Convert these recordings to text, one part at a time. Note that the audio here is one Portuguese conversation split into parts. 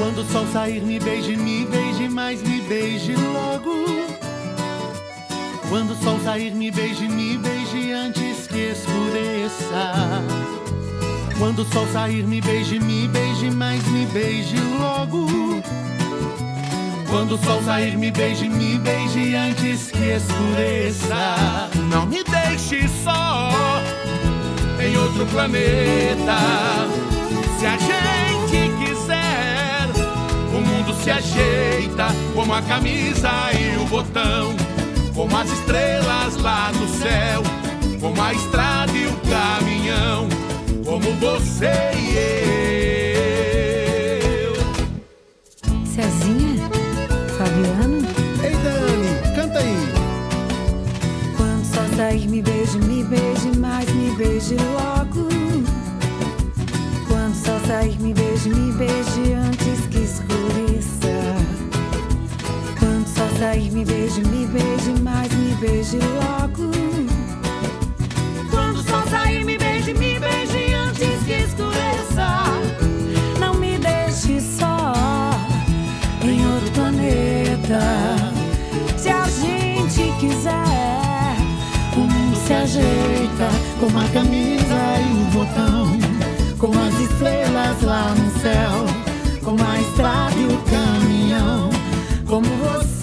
o sol sair, me beije, me beije, mas me beije logo. Quando o sol sair, me beije, me beije antes que escureça. Quando o sol sair, me beije, me beije, mas me beije logo. Quando o sol sair, me beije, me beije antes que escureça. Não me deixe só em outro planeta. Se a gente se ajeita como a camisa e o botão, como as estrelas lá no céu, como a estrada e o caminhão, como você e eu. Cezinha? Fabiano? Ei, Dani, canta aí. Quando só sair, me beije, me beije, Quando só sair, me beije, me beije antes que escureça. Não me deixe só em outro planeta. Se a gente quiser, o mundo se ajeita Como a camisa e o botão, como as estrelas lá no céu, como a estrada e o caminhão, como você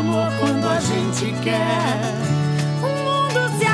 amor quando a gente quer. O mundo se